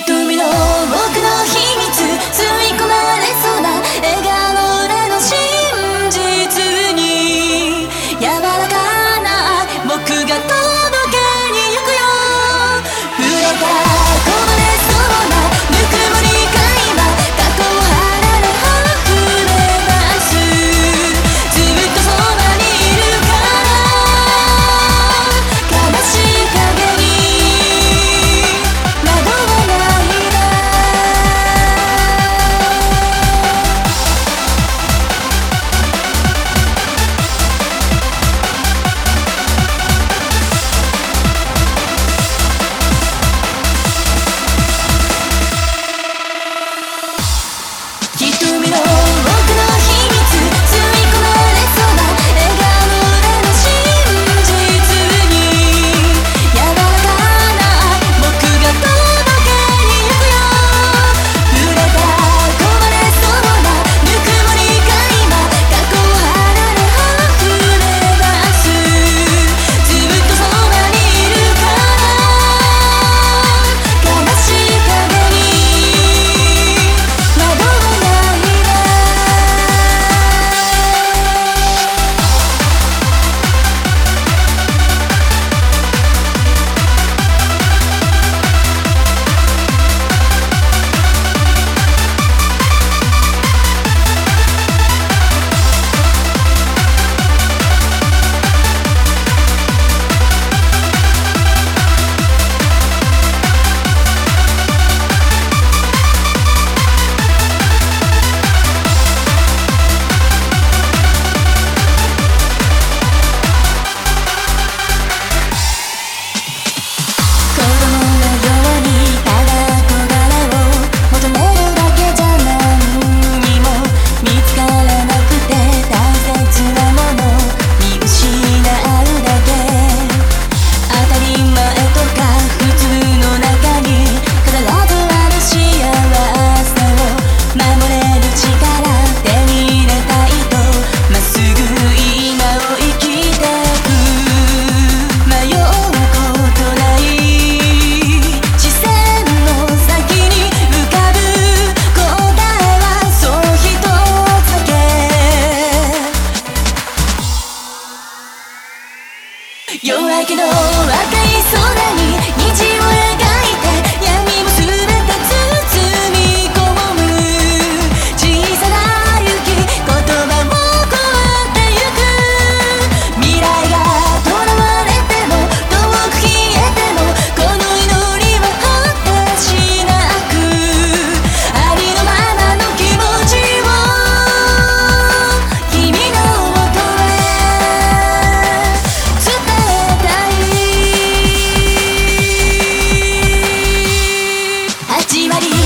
瞳の夜明けの赤い空に虹をじわり